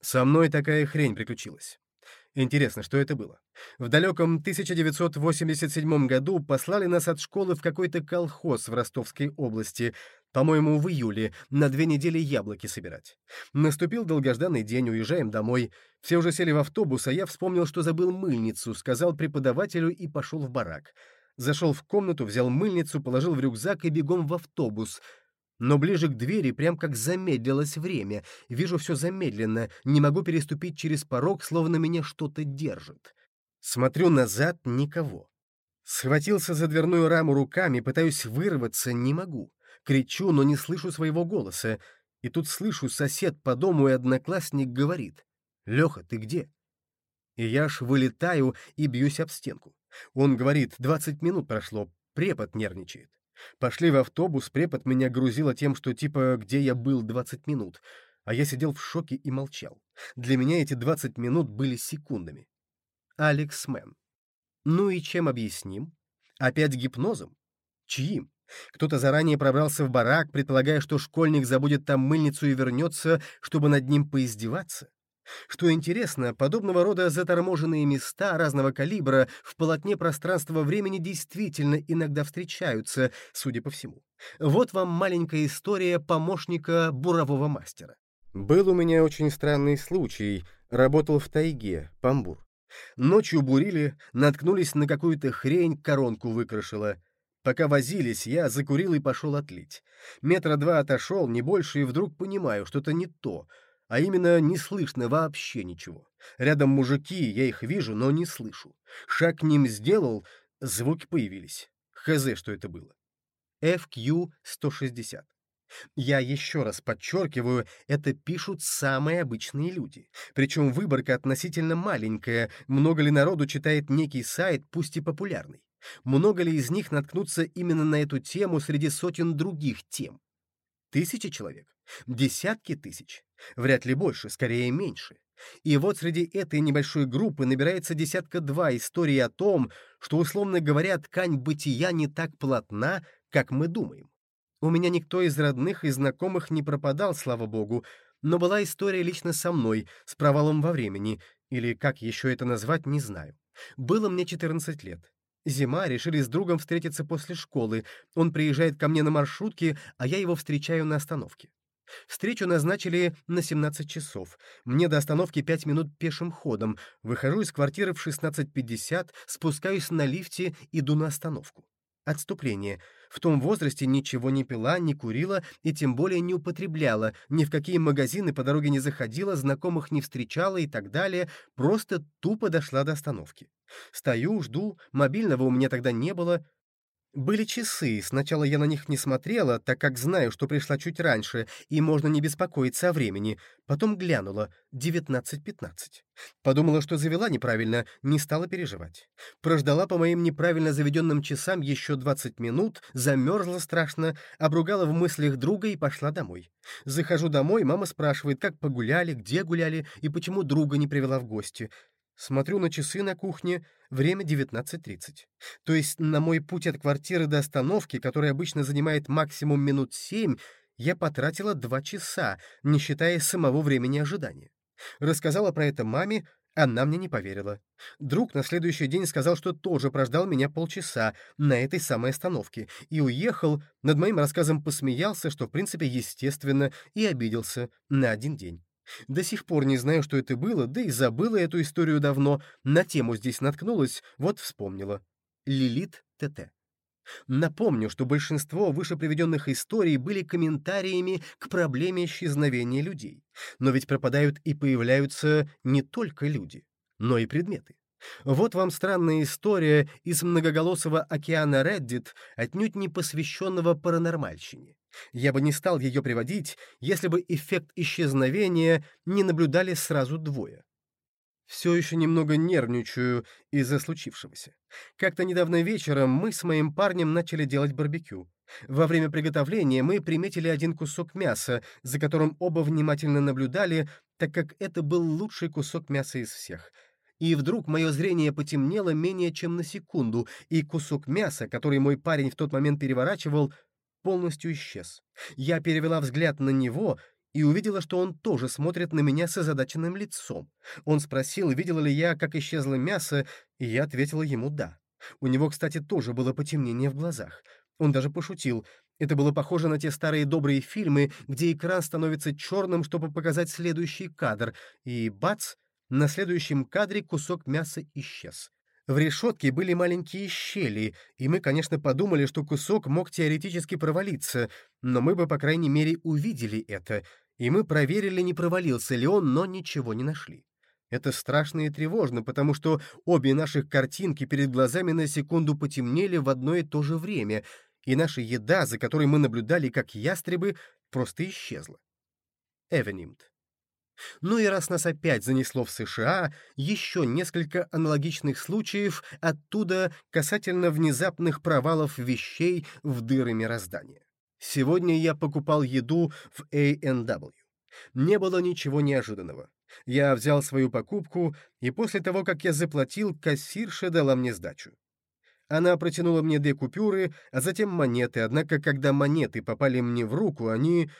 Со мной такая хрень приключилась. Интересно, что это было? В далеком 1987 году послали нас от школы в какой-то колхоз в Ростовской области, по-моему, в июле, на две недели яблоки собирать. Наступил долгожданный день, уезжаем домой. Все уже сели в автобус, а я вспомнил, что забыл мыльницу, сказал преподавателю и пошел в барак. Зашел в комнату, взял мыльницу, положил в рюкзак и бегом в автобус. Но ближе к двери прям как замедлилось время. Вижу все замедленно, не могу переступить через порог, словно меня что-то держит. Смотрю назад — никого. Схватился за дверную раму руками, пытаюсь вырваться, не могу. Кричу, но не слышу своего голоса. И тут слышу, сосед по дому и одноклассник говорит. «Леха, ты где?» И я аж вылетаю и бьюсь об стенку. Он говорит, двадцать минут прошло, препод нервничает. Пошли в автобус, препод меня грузила тем, что типа «где я был двадцать минут?», а я сидел в шоке и молчал. Для меня эти двадцать минут были секундами. Алекс Мэн. Ну и чем объясним? Опять гипнозом? Чьим? Кто-то заранее пробрался в барак, предполагая, что школьник забудет там мыльницу и вернется, чтобы над ним поиздеваться? Что интересно, подобного рода заторможенные места разного калибра в полотне пространства-времени действительно иногда встречаются, судя по всему. Вот вам маленькая история помощника бурового мастера. Был у меня очень странный случай. Работал в тайге, памбур. Ночью бурили, наткнулись на какую-то хрень, коронку выкрашила. Пока возились, я закурил и пошел отлить. Метра два отошел, не больше, и вдруг понимаю, что-то не то. А именно, не слышно вообще ничего. Рядом мужики, я их вижу, но не слышу. Шаг к ним сделал, звуки появились. Хз, что это было. FQ-160. Я еще раз подчеркиваю, это пишут самые обычные люди. Причем выборка относительно маленькая, много ли народу читает некий сайт, пусть и популярный. Много ли из них наткнутся именно на эту тему среди сотен других тем? Тысячи человек? Десятки тысяч? Вряд ли больше, скорее меньше. И вот среди этой небольшой группы набирается десятка-два историй о том, что, условно говоря, ткань бытия не так плотна, как мы думаем. У меня никто из родных и знакомых не пропадал, слава богу, но была история лично со мной, с провалом во времени, или как еще это назвать, не знаю. Было мне 14 лет. Зима, решили с другом встретиться после школы. Он приезжает ко мне на маршрутке, а я его встречаю на остановке. Встречу назначили на 17 часов. Мне до остановки 5 минут пешим ходом. Выхожу из квартиры в 16.50, спускаюсь на лифте, иду на остановку. Отступление. В том возрасте ничего не пила, не курила и тем более не употребляла, ни в какие магазины по дороге не заходила, знакомых не встречала и так далее, просто тупо дошла до остановки. Стою, жду, мобильного у меня тогда не было, были часы, сначала я на них не смотрела, так как знаю, что пришла чуть раньше, и можно не беспокоиться о времени. Потом глянула — 19.15. Подумала, что завела неправильно, не стала переживать. Прождала по моим неправильно заведенным часам еще 20 минут, замерзла страшно, обругала в мыслях друга и пошла домой. Захожу домой, мама спрашивает, как погуляли, где гуляли и почему друга не привела в гости. Смотрю на часы на кухне, время 19.30. То есть на мой путь от квартиры до остановки, который обычно занимает максимум минут 7, я потратила 2 часа, не считая самого времени ожидания. Рассказала про это маме, она мне не поверила. Друг на следующий день сказал, что тоже прождал меня полчаса на этой самой остановке и уехал, над моим рассказом посмеялся, что в принципе естественно, и обиделся на один день. До сих пор не знаю, что это было, да и забыла эту историю давно. На тему здесь наткнулась, вот вспомнила. Лилит ТТ. Напомню, что большинство выше приведенных историй были комментариями к проблеме исчезновения людей. Но ведь пропадают и появляются не только люди, но и предметы. Вот вам странная история из многоголосого океана Reddit, отнюдь не посвященного паранормальщине. Я бы не стал ее приводить, если бы эффект исчезновения не наблюдали сразу двое. Все еще немного нервничаю из-за случившегося. Как-то недавно вечером мы с моим парнем начали делать барбекю. Во время приготовления мы приметили один кусок мяса, за которым оба внимательно наблюдали, так как это был лучший кусок мяса из всех. И вдруг мое зрение потемнело менее чем на секунду, и кусок мяса, который мой парень в тот момент переворачивал, полностью исчез. Я перевела взгляд на него и увидела, что он тоже смотрит на меня с озадаченным лицом. Он спросил, видела ли я, как исчезло мясо, и я ответила ему «да». У него, кстати, тоже было потемнение в глазах. Он даже пошутил. Это было похоже на те старые добрые фильмы, где экран становится черным, чтобы показать следующий кадр, и бац, на следующем кадре кусок мяса исчез. В решетке были маленькие щели, и мы, конечно, подумали, что кусок мог теоретически провалиться, но мы бы, по крайней мере, увидели это, и мы проверили, не провалился ли он, но ничего не нашли. Это страшно и тревожно, потому что обе наших картинки перед глазами на секунду потемнели в одно и то же время, и наша еда, за которой мы наблюдали как ястребы, просто исчезла. Эвенимт. Ну и раз нас опять занесло в США, еще несколько аналогичных случаев оттуда касательно внезапных провалов вещей в дыры мироздания. Сегодня я покупал еду в A&W. Не было ничего неожиданного. Я взял свою покупку, и после того, как я заплатил, кассирша дала мне сдачу. Она протянула мне две купюры, а затем монеты, однако, когда монеты попали мне в руку, они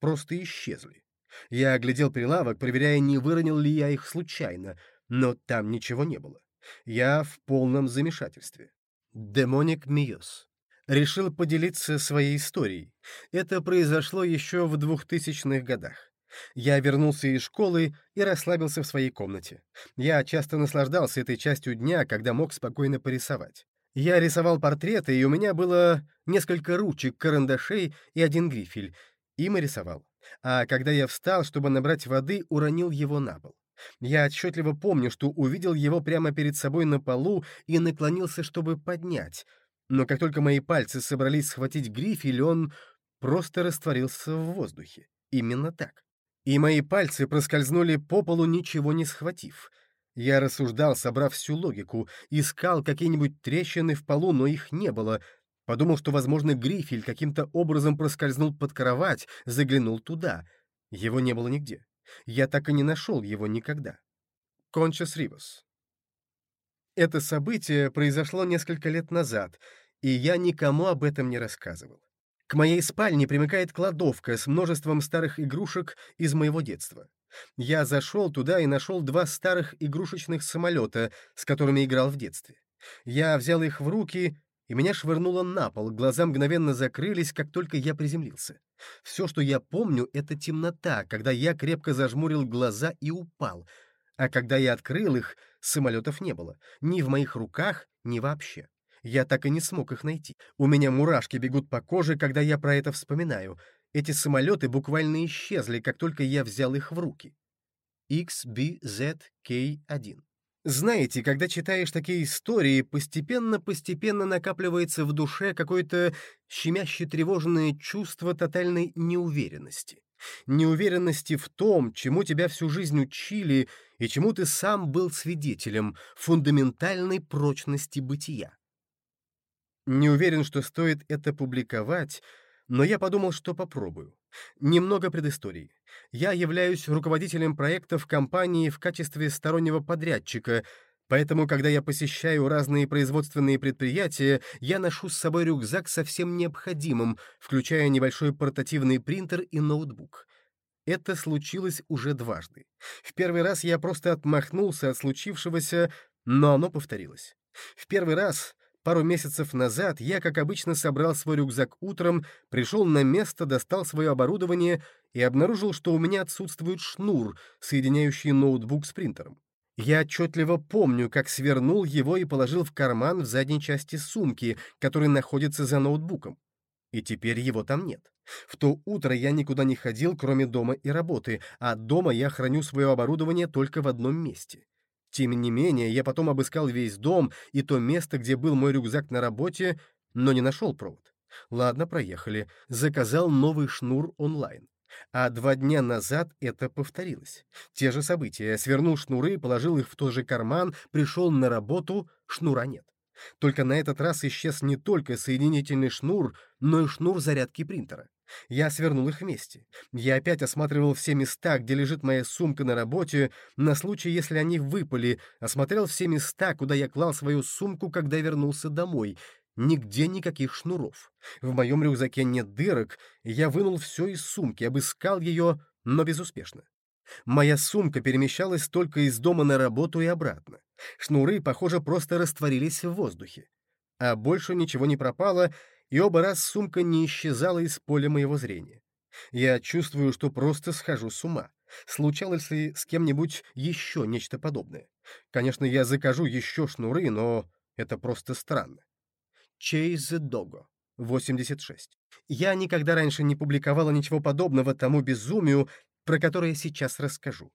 просто исчезли. Я оглядел прилавок, проверяя, не выронил ли я их случайно, но там ничего не было. Я в полном замешательстве. Демоник Миос. Решил поделиться своей историей. Это произошло еще в двухтысячных годах. Я вернулся из школы и расслабился в своей комнате. Я часто наслаждался этой частью дня, когда мог спокойно порисовать. Я рисовал портреты, и у меня было несколько ручек, карандашей и один грифель. И рисовал а когда я встал, чтобы набрать воды, уронил его на пол. Я отчетливо помню, что увидел его прямо перед собой на полу и наклонился, чтобы поднять. Но как только мои пальцы собрались схватить грифель, он просто растворился в воздухе. Именно так. И мои пальцы проскользнули по полу, ничего не схватив. Я рассуждал, собрав всю логику, искал какие-нибудь трещины в полу, но их не было — Подумал, что, возможно, грифель каким-то образом проскользнул под кровать, заглянул туда. Его не было нигде. Я так и не нашел его никогда. Кончас Ривас. Это событие произошло несколько лет назад, и я никому об этом не рассказывал. К моей спальне примыкает кладовка с множеством старых игрушек из моего детства. Я зашел туда и нашел два старых игрушечных самолета, с которыми играл в детстве. Я взял их в руки и меня швырнуло на пол, глаза мгновенно закрылись, как только я приземлился. Все, что я помню, — это темнота, когда я крепко зажмурил глаза и упал. А когда я открыл их, самолетов не было. Ни в моих руках, ни вообще. Я так и не смог их найти. У меня мурашки бегут по коже, когда я про это вспоминаю. Эти самолеты буквально исчезли, как только я взял их в руки. XBZK-1 знаете, когда читаешь такие истории, постепенно-постепенно накапливается в душе какое-то щемяще тревожное чувство тотальной неуверенности. Неуверенности в том, чему тебя всю жизнь учили и чему ты сам был свидетелем, фундаментальной прочности бытия. Не уверен, что стоит это публиковать, но я подумал, что попробую. Немного предыстории. Я являюсь руководителем проектов компании в качестве стороннего подрядчика, поэтому, когда я посещаю разные производственные предприятия, я ношу с собой рюкзак со всем необходимым, включая небольшой портативный принтер и ноутбук. Это случилось уже дважды. В первый раз я просто отмахнулся от случившегося, но оно повторилось. В первый раз Пару месяцев назад я, как обычно, собрал свой рюкзак утром, пришел на место, достал свое оборудование и обнаружил, что у меня отсутствует шнур, соединяющий ноутбук с принтером. Я отчетливо помню, как свернул его и положил в карман в задней части сумки, который находится за ноутбуком. И теперь его там нет. В то утро я никуда не ходил, кроме дома и работы, а дома я храню свое оборудование только в одном месте. Тем не менее, я потом обыскал весь дом и то место, где был мой рюкзак на работе, но не нашел провод. Ладно, проехали. Заказал новый шнур онлайн. А два дня назад это повторилось. Те же события. Свернул шнуры, положил их в тот же карман, пришел на работу, шнура нет. Только на этот раз исчез не только соединительный шнур, но и шнур зарядки принтера. Я свернул их вместе. Я опять осматривал все места, где лежит моя сумка на работе, на случай, если они выпали, осмотрел все места, куда я клал свою сумку, когда вернулся домой. Нигде никаких шнуров. В моем рюкзаке нет дырок, я вынул все из сумки, обыскал ее, но безуспешно. Моя сумка перемещалась только из дома на работу и обратно. Шнуры, похоже, просто растворились в воздухе. А больше ничего не пропало, и оба раз сумка не исчезала из поля моего зрения. Я чувствую, что просто схожу с ума. Случалось ли с кем-нибудь еще нечто подобное? Конечно, я закажу еще шнуры, но это просто странно. The Dogo, 86. Я никогда раньше не публиковала ничего подобного тому безумию, про которое сейчас расскажу.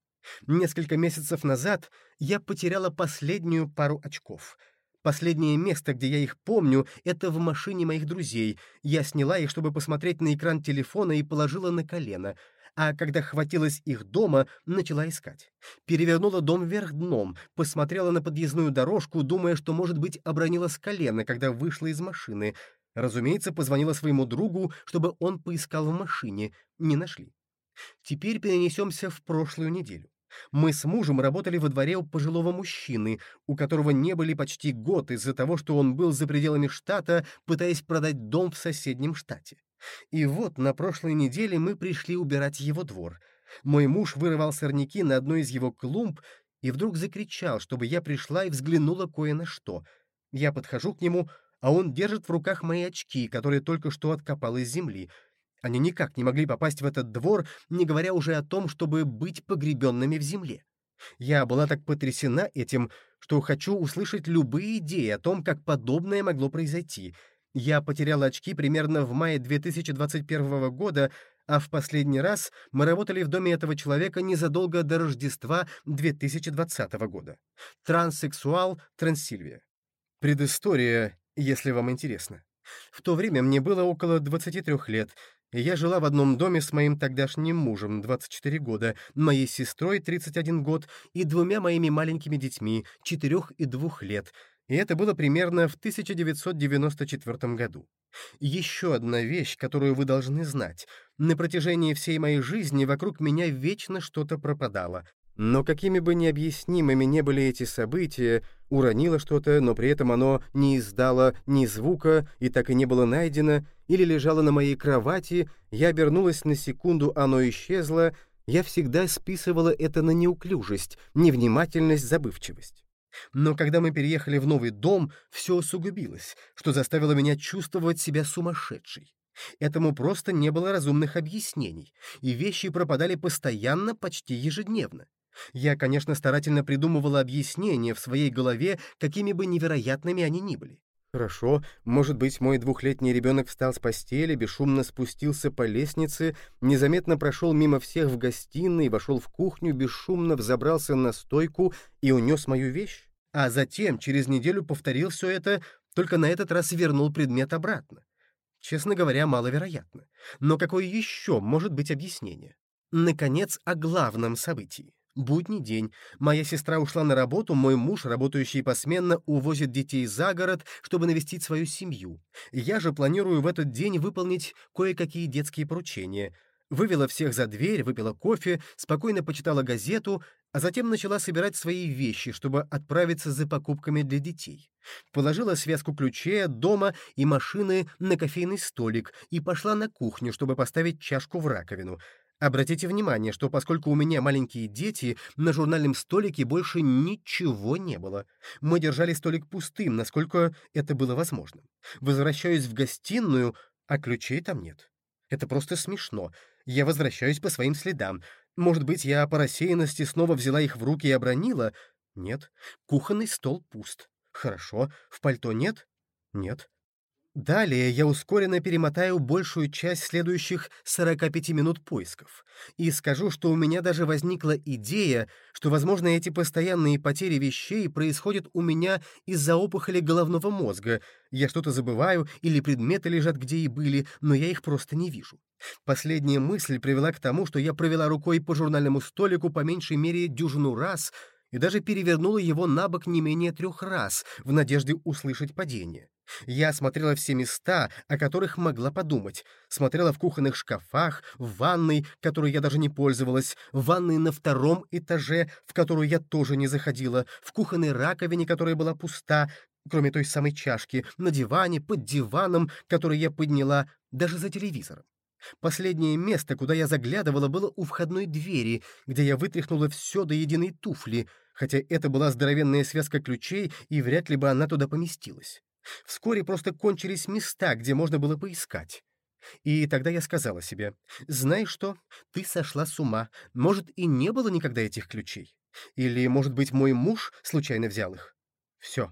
Несколько месяцев назад я потеряла последнюю пару очков. Последнее место, где я их помню, это в машине моих друзей. Я сняла их, чтобы посмотреть на экран телефона и положила на колено — а когда хватилась их дома, начала искать. Перевернула дом вверх дном, посмотрела на подъездную дорожку, думая, что, может быть, обронила с колена, когда вышла из машины. Разумеется, позвонила своему другу, чтобы он поискал в машине. Не нашли. Теперь перенесемся в прошлую неделю. Мы с мужем работали во дворе у пожилого мужчины, у которого не были почти год из-за того, что он был за пределами штата, пытаясь продать дом в соседнем штате. И вот на прошлой неделе мы пришли убирать его двор. Мой муж вырывал сорняки на одной из его клумб и вдруг закричал, чтобы я пришла и взглянула кое на что. Я подхожу к нему, а он держит в руках мои очки, которые только что откопал из земли. Они никак не могли попасть в этот двор, не говоря уже о том, чтобы быть погребенными в земле. Я была так потрясена этим, что хочу услышать любые идеи о том, как подобное могло произойти — я потерял очки примерно в мае 2021 года, а в последний раз мы работали в доме этого человека незадолго до Рождества 2020 года. Транссексуал Трансильвия. Предыстория, если вам интересно. В то время мне было около 23 лет, я жила в одном доме с моим тогдашним мужем, 24 года, моей сестрой, 31 год, и двумя моими маленькими детьми, 4 и 2 лет — и это было примерно в 1994 году. Еще одна вещь, которую вы должны знать. На протяжении всей моей жизни вокруг меня вечно что-то пропадало. Но какими бы необъяснимыми не были эти события, уронило что-то, но при этом оно не издало ни звука и так и не было найдено, или лежало на моей кровати, я обернулась на секунду, оно исчезло, я всегда списывала это на неуклюжесть, невнимательность, забывчивость. Но когда мы переехали в новый дом, все усугубилось, что заставило меня чувствовать себя сумасшедшей. Этому просто не было разумных объяснений, и вещи пропадали постоянно, почти ежедневно. Я, конечно, старательно придумывала объяснения в своей голове, какими бы невероятными они ни были. Хорошо, может быть, мой двухлетний ребенок встал с постели, бесшумно спустился по лестнице, незаметно прошел мимо всех в гостиной, вошел в кухню, бесшумно взобрался на стойку и унес мою вещь. А затем, через неделю повторил все это, только на этот раз вернул предмет обратно. Честно говоря, маловероятно. Но какое еще может быть объяснение? Наконец, о главном событии. Будний день. Моя сестра ушла на работу, мой муж, работающий посменно, увозит детей за город, чтобы навестить свою семью. Я же планирую в этот день выполнить кое-какие детские поручения. Вывела всех за дверь, выпила кофе, спокойно почитала газету, а затем начала собирать свои вещи, чтобы отправиться за покупками для детей. Положила связку ключей от дома и машины на кофейный столик и пошла на кухню, чтобы поставить чашку в раковину — Обратите внимание, что поскольку у меня маленькие дети, на журнальном столике больше ничего не было. Мы держали столик пустым, насколько это было возможно. Возвращаюсь в гостиную, а ключей там нет. Это просто смешно. Я возвращаюсь по своим следам. Может быть, я по рассеянности снова взяла их в руки и обронила? Нет. Кухонный стол пуст. Хорошо. В пальто нет? Нет. Далее я ускоренно перемотаю большую часть следующих 45 минут поисков и скажу, что у меня даже возникла идея, что, возможно, эти постоянные потери вещей происходят у меня из-за опухоли головного мозга. Я что-то забываю или предметы лежат где и были, но я их просто не вижу. Последняя мысль привела к тому, что я провела рукой по журнальному столику по меньшей мере дюжину раз и даже перевернула его на бок не менее трех раз в надежде услышать падение. Я смотрела все места, о которых могла подумать. Смотрела в кухонных шкафах, в ванной, которой я даже не пользовалась, в ванной на втором этаже, в которую я тоже не заходила, в кухонной раковине, которая была пуста. кроме той самой чашки, на диване, под диваном, который я подняла, даже за телевизором. Последнее место, куда я заглядывала, было у входной двери, где я вытряхнула все до единой туфли, хотя это была здоровенная связка ключей, и вряд ли бы она туда поместилась. Вскоре просто кончились места, где можно было поискать. И тогда я сказала себе, «Знаешь что, ты сошла с ума, может, и не было никогда этих ключей. Или, может быть, мой муж случайно взял их. Все,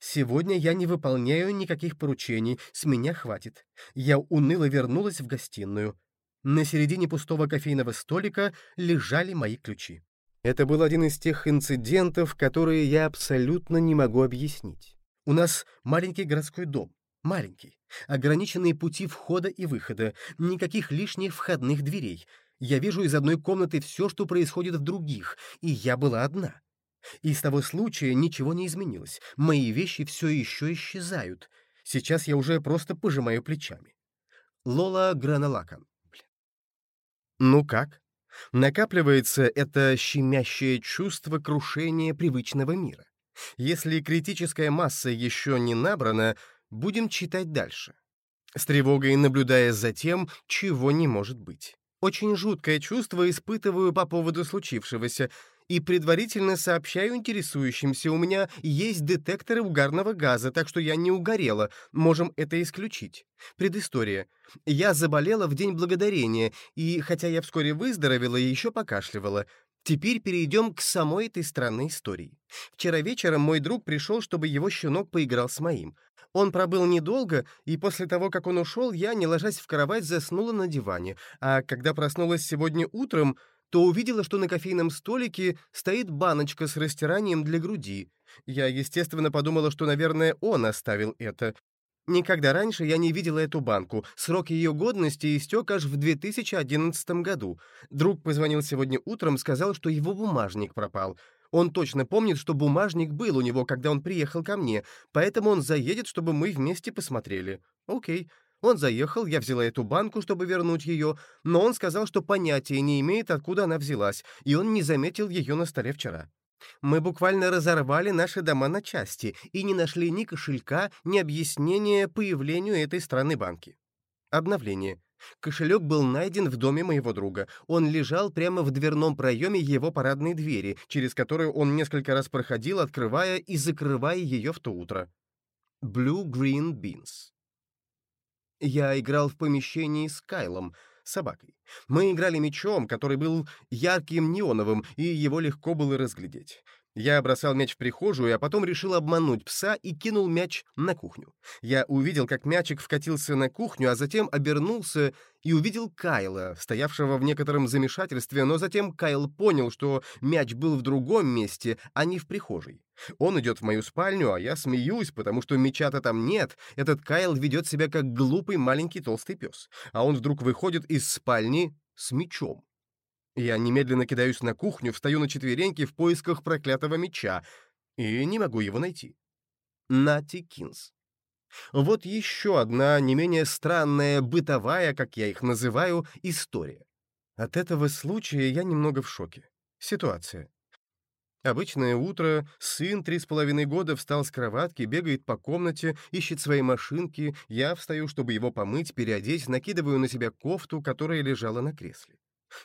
Сегодня я не выполняю никаких поручений, с меня хватит. Я уныло вернулась в гостиную. На середине пустого кофейного столика лежали мои ключи. Это был один из тех инцидентов, которые я абсолютно не могу объяснить. У нас маленький городской дом. Маленький. Ограниченные пути входа и выхода. Никаких лишних входных дверей. Я вижу из одной комнаты все, что происходит в других, и я была одна. И с того случая ничего не изменилось. Мои вещи все еще исчезают. Сейчас я уже просто пожимаю плечами. Лола Граналакан. Ну как? Накапливается это щемящее чувство крушения привычного мира. Если критическая масса еще не набрана, будем читать дальше. С тревогой наблюдая за тем, чего не может быть. Очень жуткое чувство испытываю по поводу случившегося, и предварительно сообщаю интересующимся, у меня есть детекторы угарного газа, так что я не угорела, можем это исключить. Предыстория. Я заболела в День Благодарения, и, хотя я вскоре выздоровела, еще покашливала. Теперь перейдем к самой этой странной истории. Вчера вечером мой друг пришел, чтобы его щенок поиграл с моим. Он пробыл недолго, и после того, как он ушел, я, не ложась в кровать, заснула на диване, а когда проснулась сегодня утром, то увидела, что на кофейном столике стоит баночка с растиранием для груди. Я, естественно, подумала, что, наверное, он оставил это. Никогда раньше я не видела эту банку. Срок ее годности истек аж в 2011 году. Друг позвонил сегодня утром, сказал, что его бумажник пропал. Он точно помнит, что бумажник был у него, когда он приехал ко мне, поэтому он заедет, чтобы мы вместе посмотрели. Окей. Он заехал, я взяла эту банку, чтобы вернуть ее, но он сказал, что понятия не имеет, откуда она взялась, и он не заметил ее на столе вчера. Мы буквально разорвали наши дома на части и не нашли ни кошелька, ни объяснения появлению этой странной банки. Обновление. Кошелек был найден в доме моего друга. Он лежал прямо в дверном проеме его парадной двери, через которую он несколько раз проходил, открывая и закрывая ее в то утро. Blue Green Beans. Я играл в помещении с Кайлом, собакой. Мы играли мячом, который был ярким неоновым, и его легко было разглядеть. Я бросал мяч в прихожую, а потом решил обмануть пса и кинул мяч на кухню. Я увидел, как мячик вкатился на кухню, а затем обернулся и увидел Кайла, стоявшего в некотором замешательстве, но затем Кайл понял, что мяч был в другом месте, а не в прихожей. Он идет в мою спальню, а я смеюсь, потому что мяча-то там нет. Этот Кайл ведет себя как глупый маленький толстый пес. А он вдруг выходит из спальни с мячом. Я немедленно кидаюсь на кухню, встаю на четвереньки в поисках проклятого меча и не могу его найти. Нати Кинс. Вот еще одна не менее странная бытовая, как я их называю, история. От этого случая я немного в шоке. Ситуация. Обычное утро, сын три с половиной года встал с кроватки, бегает по комнате, ищет свои машинки, я встаю, чтобы его помыть, переодеть, накидываю на себя кофту, которая лежала на кресле.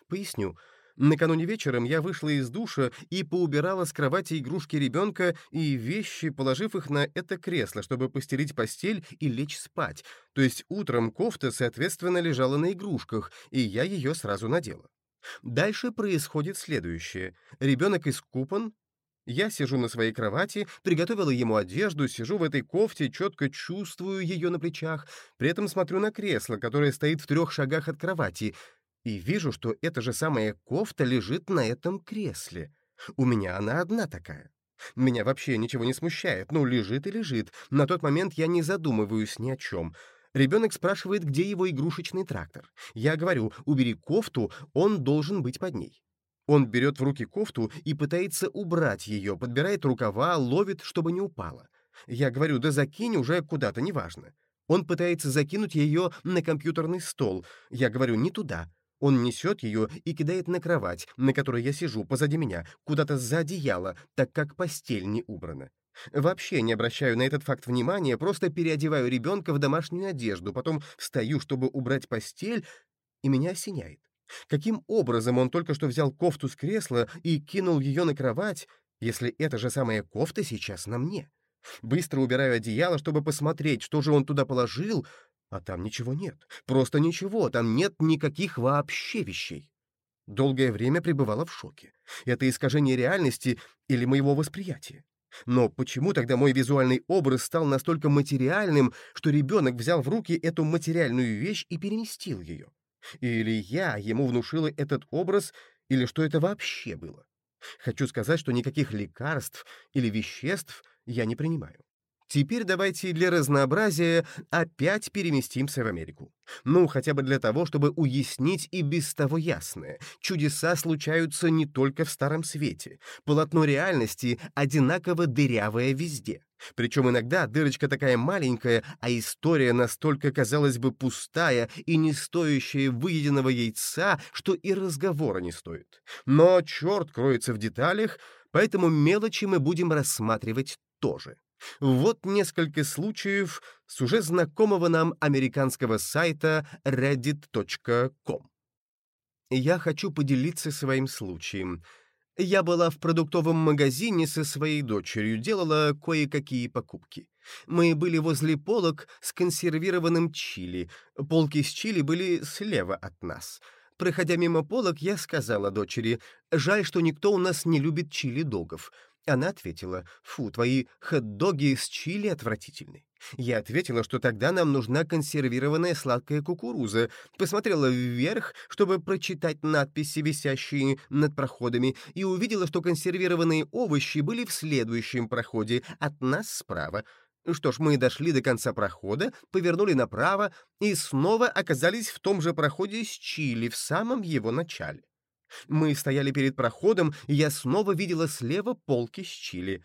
Поясню. Накануне вечером я вышла из душа и поубирала с кровати игрушки ребенка и вещи, положив их на это кресло, чтобы постелить постель и лечь спать. То есть утром кофта, соответственно, лежала на игрушках, и я ее сразу надела. Дальше происходит следующее. Ребенок искупан, я сижу на своей кровати, приготовила ему одежду, сижу в этой кофте, четко чувствую ее на плечах, при этом смотрю на кресло, которое стоит в трех шагах от кровати — и вижу, что эта же самая кофта лежит на этом кресле. У меня она одна такая. Меня вообще ничего не смущает, ну, лежит и лежит. На тот момент я не задумываюсь ни о чем. Ребенок спрашивает, где его игрушечный трактор. Я говорю, убери кофту, он должен быть под ней. Он берет в руки кофту и пытается убрать ее, подбирает рукава, ловит, чтобы не упала. Я говорю, да закинь уже куда-то, неважно. Он пытается закинуть ее на компьютерный стол. Я говорю, не туда. Он несет ее и кидает на кровать, на которой я сижу, позади меня, куда-то за одеяло, так как постель не убрана. Вообще не обращаю на этот факт внимания, просто переодеваю ребенка в домашнюю одежду, потом встаю, чтобы убрать постель, и меня осеняет. Каким образом он только что взял кофту с кресла и кинул ее на кровать, если эта же самая кофта сейчас на мне? Быстро убираю одеяло, чтобы посмотреть, что же он туда положил, а там ничего нет. Просто ничего, там нет никаких вообще вещей. Долгое время пребывала в шоке. Это искажение реальности или моего восприятия. Но почему тогда мой визуальный образ стал настолько материальным, что ребенок взял в руки эту материальную вещь и переместил ее? Или я ему внушила этот образ, или что это вообще было? Хочу сказать, что никаких лекарств или веществ я не принимаю. Теперь давайте для разнообразия опять переместимся в Америку. Ну, хотя бы для того, чтобы уяснить и без того ясное. Чудеса случаются не только в Старом Свете. Полотно реальности одинаково дырявое везде. Причем иногда дырочка такая маленькая, а история настолько, казалось бы, пустая и не стоящая выеденного яйца, что и разговора не стоит. Но черт кроется в деталях, поэтому мелочи мы будем рассматривать тоже. Вот несколько случаев с уже знакомого нам американского сайта reddit.com. Я хочу поделиться своим случаем. Я была в продуктовом магазине со своей дочерью, делала кое-какие покупки. Мы были возле полок с консервированным чили. Полки с чили были слева от нас. Проходя мимо полок, я сказала дочери, «Жаль, что никто у нас не любит чили-догов. Она ответила, «Фу, твои хот-доги с чили отвратительны». Я ответила, что тогда нам нужна консервированная сладкая кукуруза, посмотрела вверх, чтобы прочитать надписи, висящие над проходами, и увидела, что консервированные овощи были в следующем проходе, от нас справа. Что ж, мы дошли до конца прохода, повернули направо и снова оказались в том же проходе с чили, в самом его начале. Мы стояли перед проходом, и я снова видела слева полки с чили.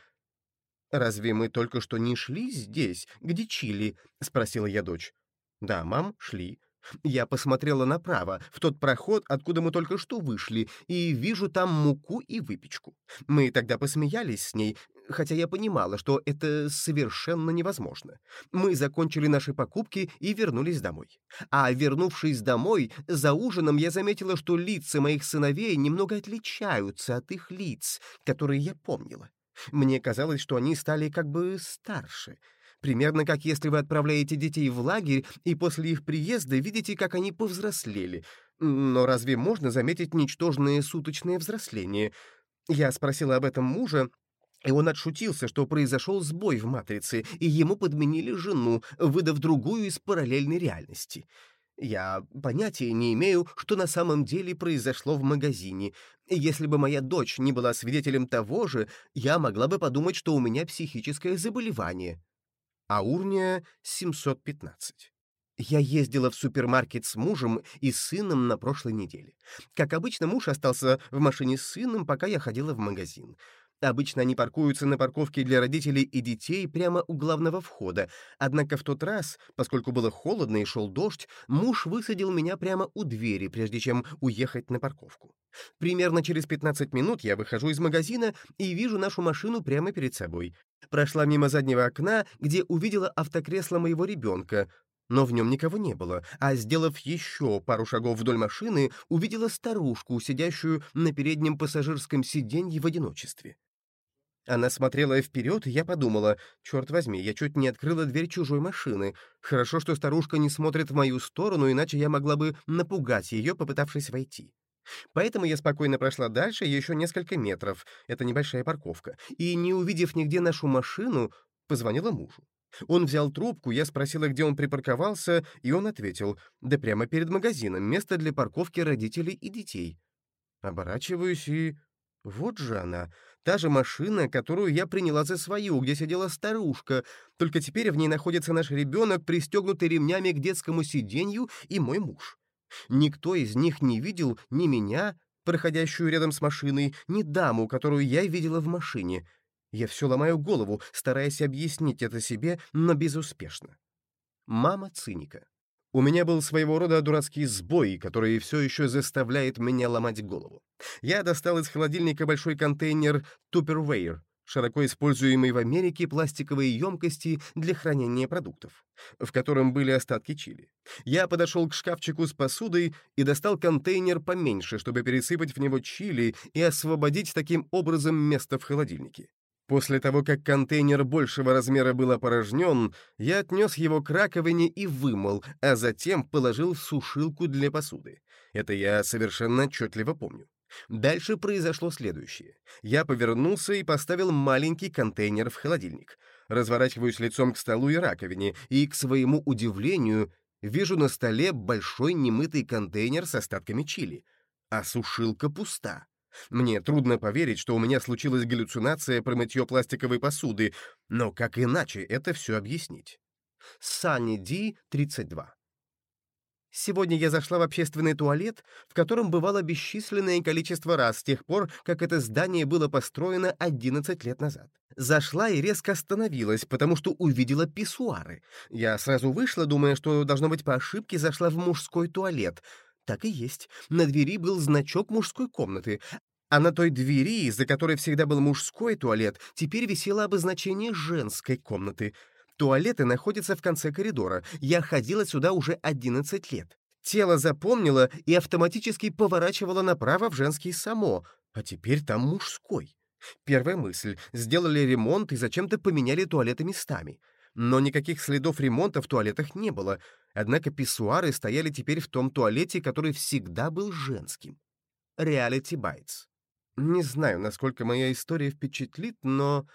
«Разве мы только что не шли здесь, где чили?» — спросила я дочь. «Да, мам, шли. Я посмотрела направо, в тот проход, откуда мы только что вышли, и вижу там муку и выпечку. Мы тогда посмеялись с ней, хотя я понимала, что это совершенно невозможно. Мы закончили наши покупки и вернулись домой. А вернувшись домой, за ужином я заметила, что лица моих сыновей немного отличаются от их лиц, которые я помнила. Мне казалось, что они стали как бы старше — Примерно как если вы отправляете детей в лагерь и после их приезда видите, как они повзрослели. Но разве можно заметить ничтожное суточное взросление? Я спросила об этом мужа, и он отшутился, что произошел сбой в матрице, и ему подменили жену, выдав другую из параллельной реальности. Я понятия не имею, что на самом деле произошло в магазине. Если бы моя дочь не была свидетелем того же, я могла бы подумать, что у меня психическое заболевание а Урния — 715. Я ездила в супермаркет с мужем и сыном на прошлой неделе. Как обычно, муж остался в машине с сыном, пока я ходила в магазин. Обычно они паркуются на парковке для родителей и детей прямо у главного входа. Однако в тот раз, поскольку было холодно и шел дождь, муж высадил меня прямо у двери, прежде чем уехать на парковку. Примерно через 15 минут я выхожу из магазина и вижу нашу машину прямо перед собой. Прошла мимо заднего окна, где увидела автокресло моего ребенка, но в нем никого не было, а, сделав еще пару шагов вдоль машины, увидела старушку, сидящую на переднем пассажирском сиденье в одиночестве. Она смотрела вперед, и я подумала, черт возьми, я чуть не открыла дверь чужой машины. Хорошо, что старушка не смотрит в мою сторону, иначе я могла бы напугать ее, попытавшись войти. Поэтому я спокойно прошла дальше еще несколько метров, это небольшая парковка, и, не увидев нигде нашу машину, позвонила мужу. Он взял трубку, я спросила, где он припарковался, и он ответил, да прямо перед магазином, место для парковки родителей и детей. Оборачиваюсь и... Вот же она, та же машина, которую я приняла за свою, где сидела старушка, только теперь в ней находится наш ребенок, пристегнутый ремнями к детскому сиденью, и мой муж. Никто из них не видел ни меня, проходящую рядом с машиной, ни даму, которую я видела в машине. Я все ломаю голову, стараясь объяснить это себе, но безуспешно. Мама циника. У меня был своего рода дурацкий сбой, который все еще заставляет меня ломать голову. Я достал из холодильника большой контейнер Tupperware, широко используемый в Америке пластиковые емкости для хранения продуктов, в котором были остатки чили. Я подошел к шкафчику с посудой и достал контейнер поменьше, чтобы пересыпать в него чили и освободить таким образом место в холодильнике. После того, как контейнер большего размера был опорожнен, я отнес его к раковине и вымыл, а затем положил в сушилку для посуды. Это я совершенно отчетливо помню. Дальше произошло следующее. Я повернулся и поставил маленький контейнер в холодильник. Разворачиваюсь лицом к столу и раковине, и, к своему удивлению, вижу на столе большой немытый контейнер с остатками чили, а сушилка пуста. Мне трудно поверить, что у меня случилась галлюцинация про мытье пластиковой посуды, но как иначе это все объяснить? Санни Ди, 32. Сегодня я зашла в общественный туалет, в котором бывало бесчисленное количество раз с тех пор, как это здание было построено 11 лет назад. Зашла и резко остановилась, потому что увидела писсуары. Я сразу вышла, думая, что, должно быть, по ошибке зашла в мужской туалет. Так и есть. На двери был значок мужской комнаты, а на той двери, за которой всегда был мужской туалет, теперь висело обозначение женской комнаты — Туалеты находятся в конце коридора. Я ходила сюда уже 11 лет. Тело запомнило и автоматически поворачивало направо в женский само, а теперь там мужской. Первая мысль — сделали ремонт и зачем-то поменяли туалеты местами. Но никаких следов ремонта в туалетах не было, однако писсуары стояли теперь в том туалете, который всегда был женским. Reality Bites. Не знаю, насколько моя история впечатлит, но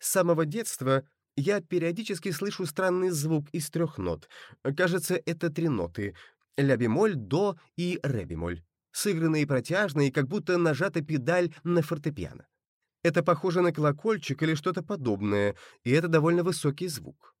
с самого детства я периодически слышу странный звук из трех нот. Кажется, это три ноты — ля-бемоль, до и ре-бемоль. Сыгранные протяжные, как будто нажата педаль на фортепиано. Это похоже на колокольчик или что-то подобное, и это довольно высокий звук.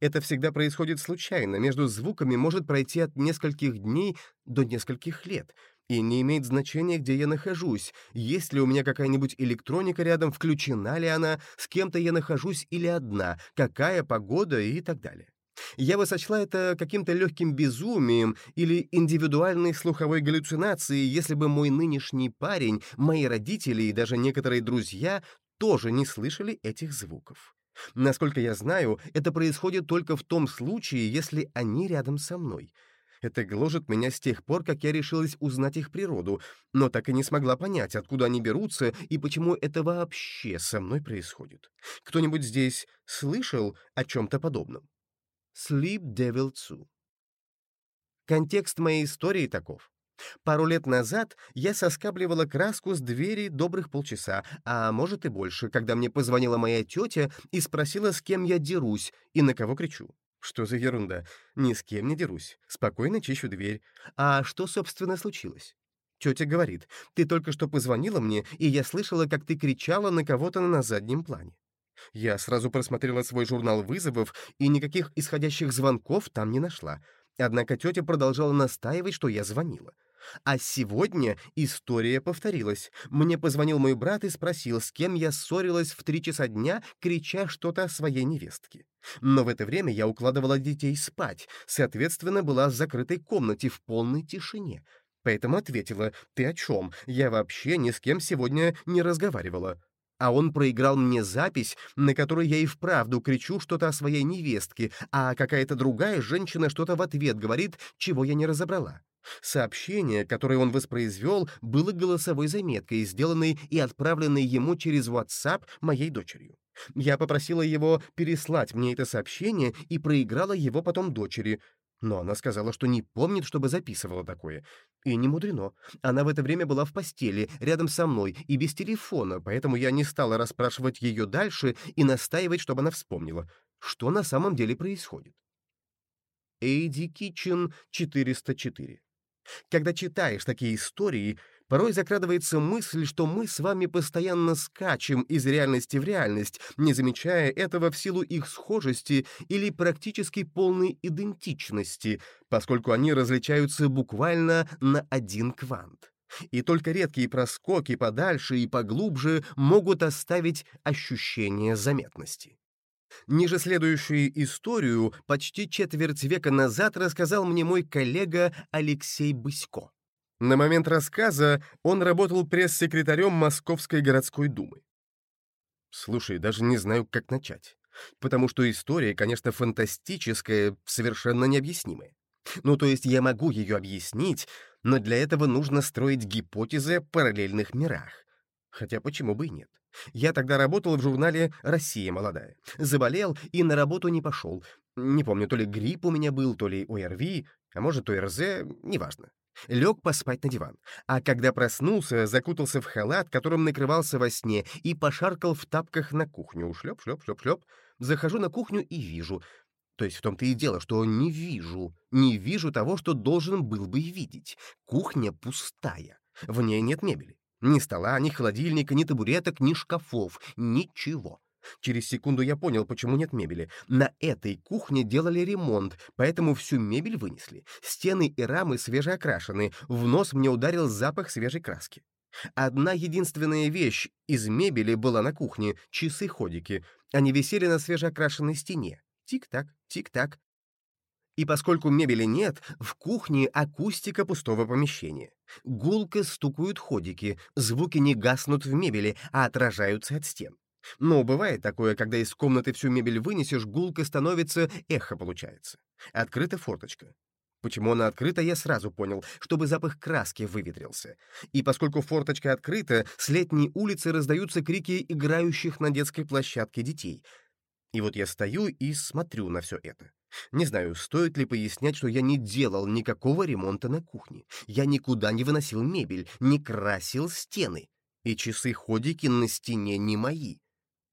Это всегда происходит случайно, между звуками может пройти от нескольких дней до нескольких лет — и не имеет значения, где я нахожусь, есть ли у меня какая-нибудь электроника рядом, включена ли она, с кем-то я нахожусь или одна, какая погода и так далее. Я бы сочла это каким-то легким безумием или индивидуальной слуховой галлюцинацией, если бы мой нынешний парень, мои родители и даже некоторые друзья тоже не слышали этих звуков. Насколько я знаю, это происходит только в том случае, если они рядом со мной — это гложет меня с тех пор, как я решилась узнать их природу, но так и не смогла понять, откуда они берутся и почему это вообще со мной происходит. Кто-нибудь здесь слышал о чем-то подобном? Sleep Devil 2. Контекст моей истории таков. Пару лет назад я соскабливала краску с двери добрых полчаса, а может и больше, когда мне позвонила моя тетя и спросила, с кем я дерусь и на кого кричу. Что за ерунда? Ни с кем не дерусь. Спокойно чищу дверь. А что, собственно, случилось? Тетя говорит, ты только что позвонила мне, и я слышала, как ты кричала на кого-то на заднем плане. Я сразу просмотрела свой журнал вызовов, и никаких исходящих звонков там не нашла. Однако тетя продолжала настаивать, что я звонила. А сегодня история повторилась. Мне позвонил мой брат и спросил, с кем я ссорилась в три часа дня, крича что-то о своей невестке. Но в это время я укладывала детей спать, соответственно, была в закрытой комнате в полной тишине. Поэтому ответила, «Ты о чем? Я вообще ни с кем сегодня не разговаривала». А он проиграл мне запись, на которой я и вправду кричу что-то о своей невестке, а какая-то другая женщина что-то в ответ говорит, чего я не разобрала. Сообщение, которое он воспроизвел, было голосовой заметкой, сделанной и отправленной ему через WhatsApp моей дочерью. Я попросила его переслать мне это сообщение и проиграла его потом дочери, но она сказала, что не помнит, чтобы записывала такое. И не мудрено. Она в это время была в постели, рядом со мной, и без телефона, поэтому я не стала расспрашивать ее дальше и настаивать, чтобы она вспомнила, что на самом деле происходит. Эйди Китчен 404 когда читаешь такие истории, порой закрадывается мысль, что мы с вами постоянно скачем из реальности в реальность, не замечая этого в силу их схожести или практически полной идентичности, поскольку они различаются буквально на один квант. И только редкие проскоки подальше и поглубже могут оставить ощущение заметности. Ниже следующую историю почти четверть века назад рассказал мне мой коллега Алексей Бысько. На момент рассказа он работал пресс-секретарем Московской городской думы. Слушай, даже не знаю, как начать. Потому что история, конечно, фантастическая, совершенно необъяснимая. Ну, то есть я могу ее объяснить, но для этого нужно строить гипотезы о параллельных мирах. Хотя почему бы и нет? Я тогда работал в журнале «Россия молодая». Заболел и на работу не пошел. Не помню, то ли грипп у меня был, то ли ОРВИ, а может, ОРЗ, неважно. Лег поспать на диван, а когда проснулся, закутался в халат, которым накрывался во сне, и пошаркал в тапках на кухню. Шлеп, шлеп, шлеп, шлеп. Захожу на кухню и вижу. То есть в том-то и дело, что не вижу. Не вижу того, что должен был бы видеть. Кухня пустая. В ней нет мебели. Ни стола, ни холодильника, ни табуреток, ни шкафов. Ничего. Через секунду я понял, почему нет мебели. На этой кухне делали ремонт, поэтому всю мебель вынесли. Стены и рамы свежеокрашены. В нос мне ударил запах свежей краски. Одна единственная вещь из мебели была на кухне — часы-ходики. Они висели на свежеокрашенной стене. Тик-так, тик-так. И поскольку мебели нет, в кухне акустика пустого помещения. Гулко стукают ходики, звуки не гаснут в мебели, а отражаются от стен. Но бывает такое, когда из комнаты всю мебель вынесешь, гулко становится, эхо получается. Открыта форточка. Почему она открыта, я сразу понял, чтобы запах краски выветрился. И поскольку форточка открыта, с летней улицы раздаются крики играющих на детской площадке детей. И вот я стою и смотрю на все это. Не знаю, стоит ли пояснять, что я не делал никакого ремонта на кухне. Я никуда не выносил мебель, не красил стены. И часы-ходики на стене не мои.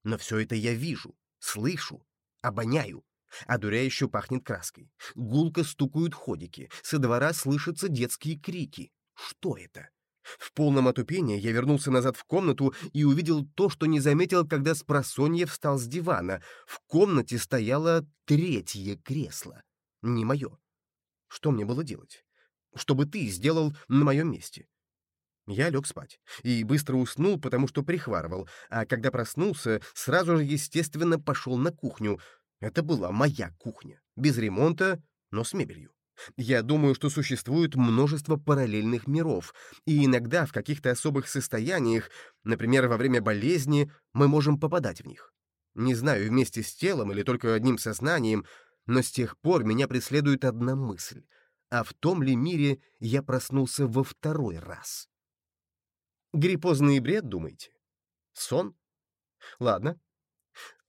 Но все это я вижу, слышу, обоняю. Одуряюще пахнет краской. Гулко стукают ходики. Со двора слышатся детские крики. Что это? В полном отупении я вернулся назад в комнату и увидел то, что не заметил, когда с просонья встал с дивана. В комнате стояло третье кресло. Не мое. Что мне было делать? Что бы ты сделал на моем месте? Я лег спать и быстро уснул, потому что прихварывал, а когда проснулся, сразу же, естественно, пошел на кухню. Это была моя кухня, без ремонта, но с мебелью. Я думаю, что существует множество параллельных миров, и иногда в каких-то особых состояниях, например, во время болезни, мы можем попадать в них. Не знаю, вместе с телом или только одним сознанием, но с тех пор меня преследует одна мысль. А в том ли мире я проснулся во второй раз? Гриппозный бред, думаете? Сон? Ладно.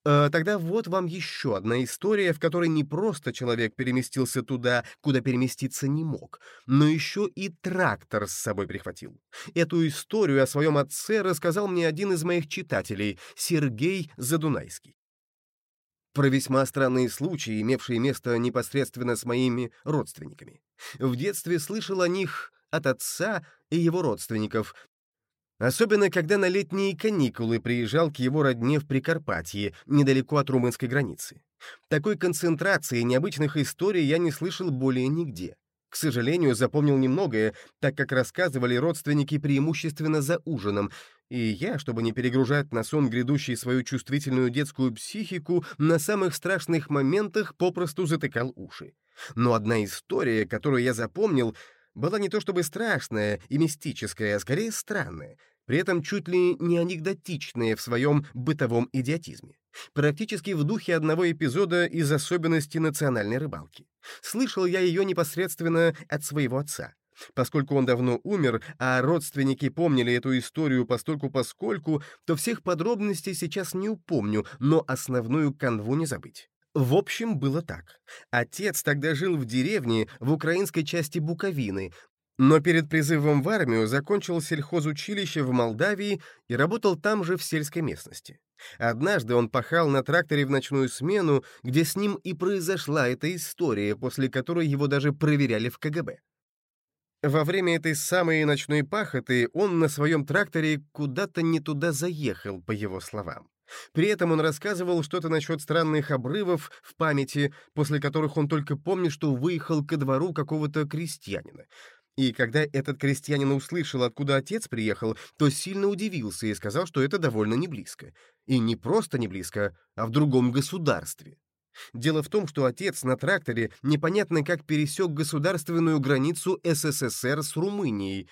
Э, тогда вот вам еще одна история, в которой не просто человек переместился туда, куда переместиться не мог, но еще и трактор с собой прихватил. Эту историю о своем отце рассказал мне один из моих читателей, Сергей Задунайский. Про весьма странные случаи, имевшие место непосредственно с моими родственниками. В детстве слышал о них от отца и его родственников, Особенно, когда на летние каникулы приезжал к его родне в Прикарпатье, недалеко от румынской границы. Такой концентрации необычных историй я не слышал более нигде. К сожалению, запомнил немногое, так как рассказывали родственники преимущественно за ужином, и я, чтобы не перегружать на сон грядущий свою чувствительную детскую психику, на самых страшных моментах попросту затыкал уши. Но одна история, которую я запомнил, была не то чтобы страшная и мистическая, а скорее странная, при этом чуть ли не анекдотичная в своем бытовом идиотизме. Практически в духе одного эпизода из особенностей национальной рыбалки. Слышал я ее непосредственно от своего отца. Поскольку он давно умер, а родственники помнили эту историю постольку-поскольку, то всех подробностей сейчас не упомню, но основную канву не забыть. В общем, было так. Отец тогда жил в деревне в украинской части Буковины, но перед призывом в армию закончил сельхозучилище в Молдавии и работал там же в сельской местности. Однажды он пахал на тракторе в ночную смену, где с ним и произошла эта история, после которой его даже проверяли в КГБ. Во время этой самой ночной пахоты он на своем тракторе куда-то не туда заехал, по его словам. При этом он рассказывал что-то насчет странных обрывов в памяти, после которых он только помнит, что выехал ко двору какого-то крестьянина. И когда этот крестьянин услышал, откуда отец приехал, то сильно удивился и сказал, что это довольно не близко. И не просто не близко, а в другом государстве. Дело в том, что отец на тракторе непонятно как пересек государственную границу СССР с Румынией.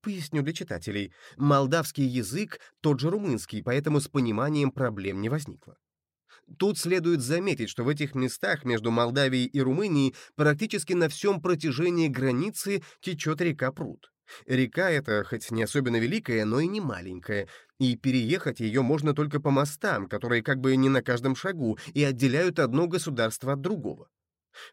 Поясню для читателей. Молдавский язык — тот же румынский, поэтому с пониманием проблем не возникло. Тут следует заметить, что в этих местах между Молдавией и Румынией практически на всем протяжении границы течет река Пруд. Река эта хоть не особенно великая, но и не маленькая, и переехать ее можно только по мостам, которые как бы не на каждом шагу и отделяют одно государство от другого.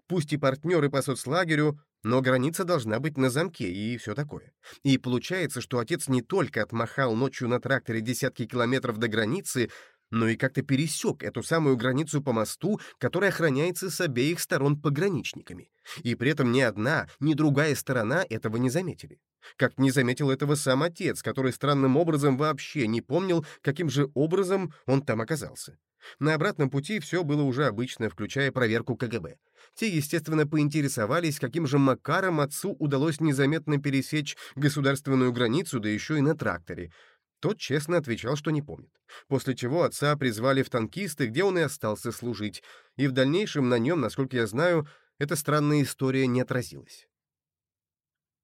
Пусть и партнеры по соцлагерю, но граница должна быть на замке и все такое. И получается, что отец не только отмахал ночью на тракторе десятки километров до границы, но и как-то пересек эту самую границу по мосту, который охраняется с обеих сторон пограничниками. И при этом ни одна, ни другая сторона этого не заметили. Как не заметил этого сам отец, который странным образом вообще не помнил, каким же образом он там оказался. На обратном пути все было уже обычно, включая проверку КГБ. Те, естественно, поинтересовались, каким же макаром отцу удалось незаметно пересечь государственную границу, да еще и на тракторе. Тот честно отвечал, что не помнит. После чего отца призвали в танкисты, где он и остался служить, и в дальнейшем на нем, насколько я знаю, эта странная история не отразилась.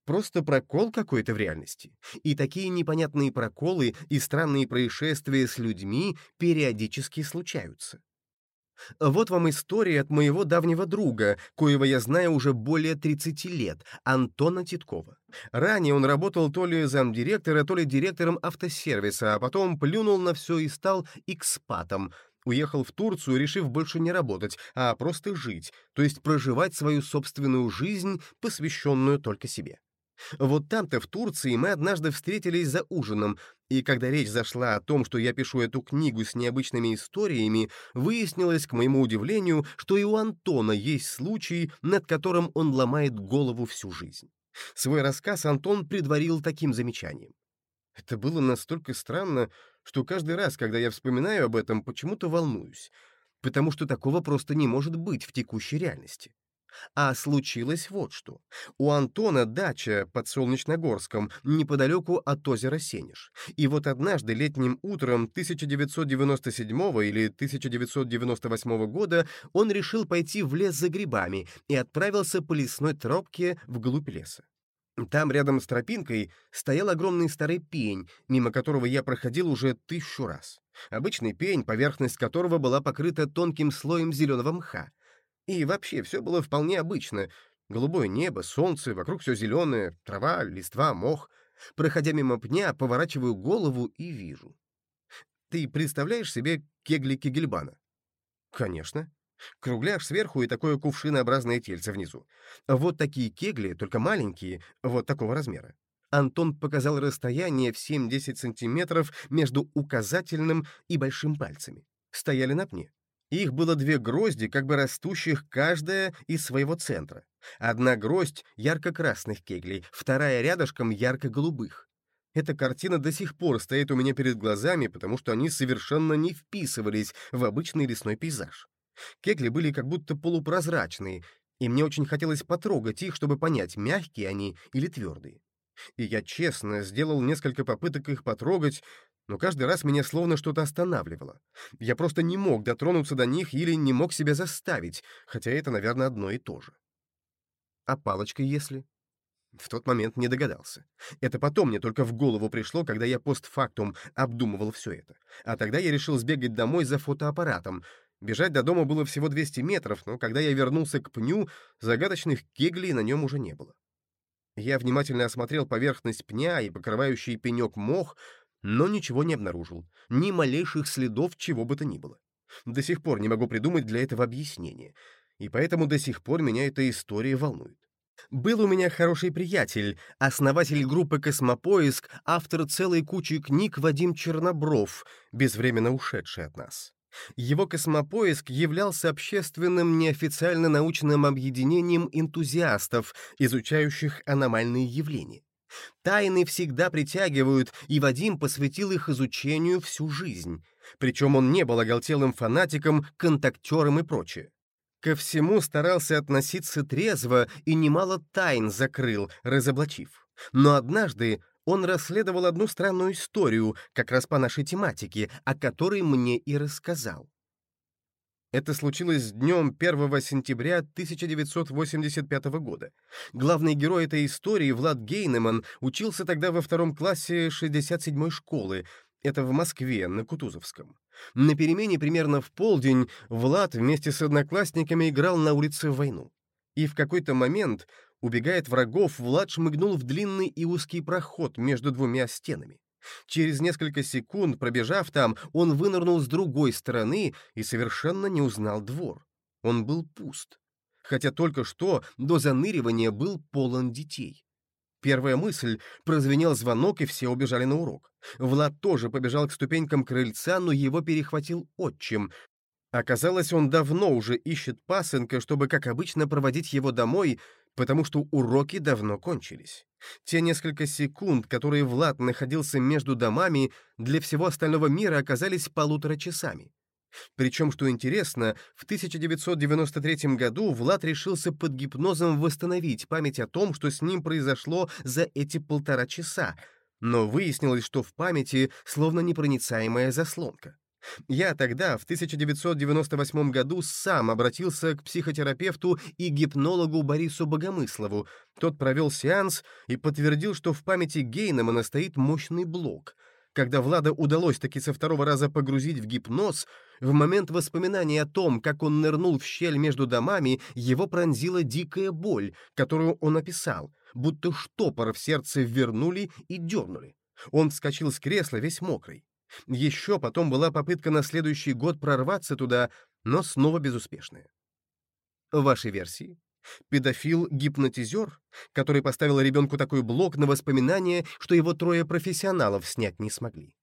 Просто прокол какой-то в реальности. И такие непонятные проколы и странные происшествия с людьми периодически случаются. Вот вам история от моего давнего друга, коего я знаю уже более 30 лет, Антона Титкова. Ранее он работал то ли замдиректора, то ли директором автосервиса, а потом плюнул на все и стал экспатом. Уехал в Турцию, решив больше не работать, а просто жить, то есть проживать свою собственную жизнь, посвященную только себе. Вот там-то, в Турции, мы однажды встретились за ужином, и когда речь зашла о том, что я пишу эту книгу с необычными историями, выяснилось, к моему удивлению, что и у Антона есть случай, над которым он ломает голову всю жизнь. Свой рассказ Антон предварил таким замечанием. Это было настолько странно, что каждый раз, когда я вспоминаю об этом, почему-то волнуюсь, потому что такого просто не может быть в текущей реальности. А случилось вот что. У Антона дача под Солнечногорском, неподалеку от озера Сенеж. И вот однажды летним утром 1997 или 1998 года он решил пойти в лес за грибами и отправился по лесной тропке вглубь леса. Там, рядом с тропинкой, стоял огромный старый пень, мимо которого я проходил уже тысячу раз. Обычный пень, поверхность которого была покрыта тонким слоем зеленого мха. И вообще, все было вполне обычно. Голубое небо, солнце, вокруг все зеленое, трава, листва, мох. Проходя мимо пня, поворачиваю голову и вижу. Ты представляешь себе кегли Кегельбана? Конечно. Кругляш сверху и такое кувшинообразное тельце внизу. Вот такие кегли, только маленькие, вот такого размера. Антон показал расстояние в 7-10 сантиметров между указательным и большим пальцами. Стояли на пне. Их было две грозди, как бы растущих каждая из своего центра. Одна гроздь ярко-красных кеглей, вторая рядышком ярко-голубых. Эта картина до сих пор стоит у меня перед глазами, потому что они совершенно не вписывались в обычный лесной пейзаж. Кегли были как будто полупрозрачные, и мне очень хотелось потрогать их, чтобы понять, мягкие они или твердые. И я честно сделал несколько попыток их потрогать, но каждый раз меня словно что-то останавливало. Я просто не мог дотронуться до них или не мог себя заставить, хотя это, наверное, одно и то же. А палочкой если? В тот момент не догадался. Это потом мне только в голову пришло, когда я постфактум обдумывал все это. А тогда я решил сбегать домой за фотоаппаратом. Бежать до дома было всего 200 метров, но когда я вернулся к пню, загадочных кеглей на нем уже не было. Я внимательно осмотрел поверхность пня и покрывающий пенек мох, но ничего не обнаружил, ни малейших следов чего бы то ни было. До сих пор не могу придумать для этого объяснение, и поэтому до сих пор меня эта история волнует. Был у меня хороший приятель, основатель группы «Космопоиск», автор целой кучи книг Вадим Чернобров, безвременно ушедший от нас. Его «Космопоиск» являлся общественным неофициально научным объединением энтузиастов, изучающих аномальные явления. Тайны всегда притягивают, и Вадим посвятил их изучению всю жизнь. Причем он не был оголтелым фанатиком, контактером и прочее. Ко всему старался относиться трезво и немало тайн закрыл, разоблачив. Но однажды он расследовал одну странную историю, как раз по нашей тематике, о которой мне и рассказал. Это случилось днем 1 сентября 1985 года. Главный герой этой истории, Влад Гейнеман, учился тогда во втором классе 67-й школы, это в Москве, на Кутузовском. На перемене примерно в полдень Влад вместе с одноклассниками играл на улице в войну. И в какой-то момент, убегая от врагов, Влад шмыгнул в длинный и узкий проход между двумя стенами. Через несколько секунд, пробежав там, он вынырнул с другой стороны и совершенно не узнал двор. Он был пуст. Хотя только что до заныривания был полон детей. Первая мысль — прозвенел звонок, и все убежали на урок. Влад тоже побежал к ступенькам крыльца, но его перехватил отчим. Оказалось, он давно уже ищет пасынка, чтобы, как обычно, проводить его домой, потому что уроки давно кончились. Те несколько секунд, которые Влад находился между домами, для всего остального мира оказались полутора часами. Причем, что интересно, в 1993 году Влад решился под гипнозом восстановить память о том, что с ним произошло за эти полтора часа, но выяснилось, что в памяти словно непроницаемая заслонка. Я тогда, в 1998 году, сам обратился к психотерапевту и гипнологу Борису Богомыслову. Тот провел сеанс и подтвердил, что в памяти Гейнемана стоит мощный блок. Когда Влада удалось таки со второго раза погрузить в гипноз, в момент воспоминания о том, как он нырнул в щель между домами, его пронзила дикая боль, которую он описал, будто штопор в сердце вернули и дернули. Он вскочил с кресла весь мокрый. Еще потом была попытка на следующий год прорваться туда, но снова безуспешная. Ваши версии? Педофил-гипнотизер, который поставил ребенку такой блок на воспоминания, что его трое профессионалов снять не смогли.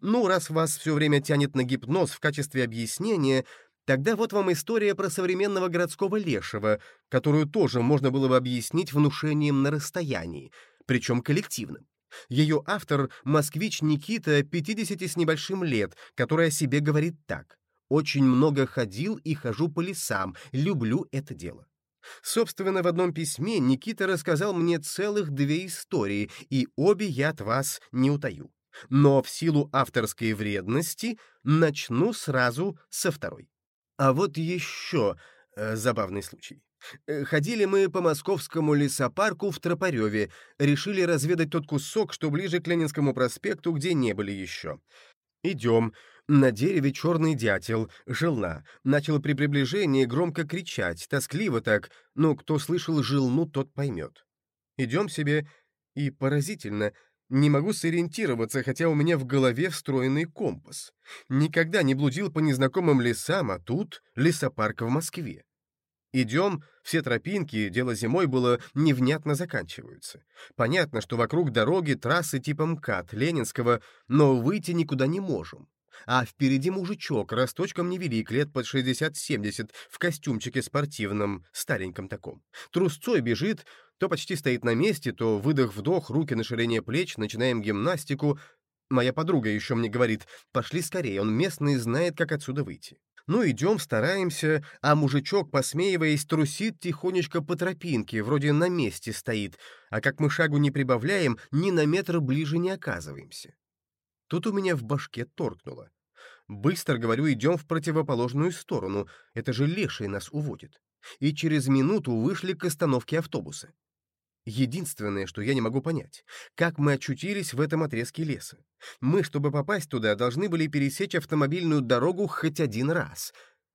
Ну, раз вас все время тянет на гипноз в качестве объяснения, тогда вот вам история про современного городского лешего, которую тоже можно было бы объяснить внушением на расстоянии, причем коллективным. Ее автор — москвич Никита, 50 с небольшим лет, который о себе говорит так. «Очень много ходил и хожу по лесам, люблю это дело». Собственно, в одном письме Никита рассказал мне целых две истории, и обе я от вас не утаю. Но в силу авторской вредности начну сразу со второй. А вот еще э, забавный случай. Э, ходили мы по московскому лесопарку в Тропареве, решили разведать тот кусок, что ближе к Ленинскому проспекту, где не были еще. Идем. На дереве черный дятел, желна. Начал при приближении громко кричать, тоскливо так, но кто слышал желну, тот поймет. Идем себе, и поразительно, не могу сориентироваться, хотя у меня в голове встроенный компас. Никогда не блудил по незнакомым лесам, а тут лесопарк в Москве. Идем, все тропинки, дело зимой было, невнятно заканчиваются. Понятно, что вокруг дороги трассы типа МКАД, Ленинского, но выйти никуда не можем. А впереди мужичок, росточком невелик, лет под 60-70, в костюмчике спортивном, стареньком таком. Трусцой бежит, то почти стоит на месте, то выдох-вдох, руки на ширине плеч, начинаем гимнастику. Моя подруга еще мне говорит, пошли скорее, он местный знает, как отсюда выйти. Ну, идем, стараемся, а мужичок, посмеиваясь, трусит тихонечко по тропинке, вроде на месте стоит, а как мы шагу не прибавляем, ни на метр ближе не оказываемся. Тут у меня в башке торкнуло. Быстро, говорю, идем в противоположную сторону, это же леший нас уводит. И через минуту вышли к остановке автобуса. Единственное, что я не могу понять, как мы очутились в этом отрезке леса. Мы, чтобы попасть туда, должны были пересечь автомобильную дорогу хоть один раз.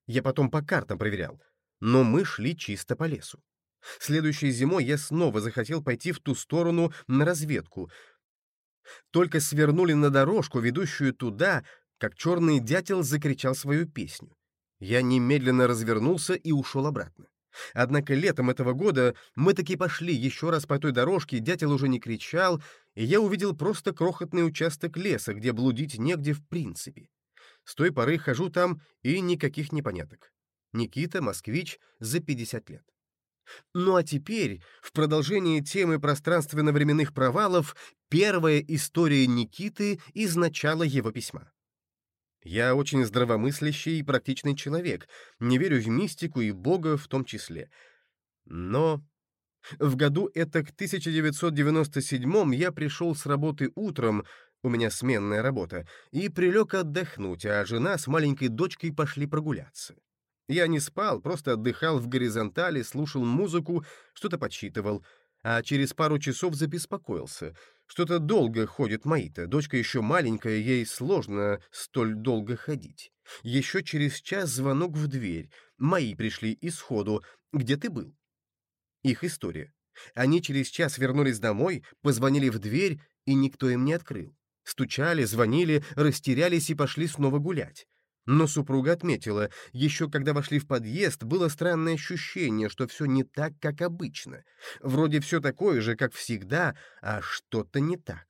Я потом по картам проверял. Но мы шли чисто по лесу. Следующей зимой я снова захотел пойти в ту сторону на разведку. Только свернули на дорожку, ведущую туда, как черный дятел закричал свою песню. Я немедленно развернулся и ушел обратно. Однако летом этого года мы таки пошли еще раз по той дорожке, дятел уже не кричал, и я увидел просто крохотный участок леса, где блудить негде в принципе. С той поры хожу там, и никаких непоняток. Никита, москвич, за 50 лет. Ну а теперь, в продолжении темы пространственно-временных провалов, первая история Никиты из начала его письма. Я очень здравомыслящий и практичный человек, не верю в мистику и Бога в том числе. Но в году это к 1997 я пришел с работы утром, у меня сменная работа, и прилег отдохнуть, а жена с маленькой дочкой пошли прогуляться. Я не спал, просто отдыхал в горизонтали, слушал музыку, что-то подсчитывал, а через пару часов забеспокоился. Что-то долго ходит Маита, дочка еще маленькая, ей сложно столь долго ходить. Еще через час звонок в дверь. Мои пришли и сходу. Где ты был? Их история. Они через час вернулись домой, позвонили в дверь, и никто им не открыл. Стучали, звонили, растерялись и пошли снова гулять. Но супруга отметила, еще когда вошли в подъезд, было странное ощущение, что все не так, как обычно. Вроде все такое же, как всегда, а что-то не так.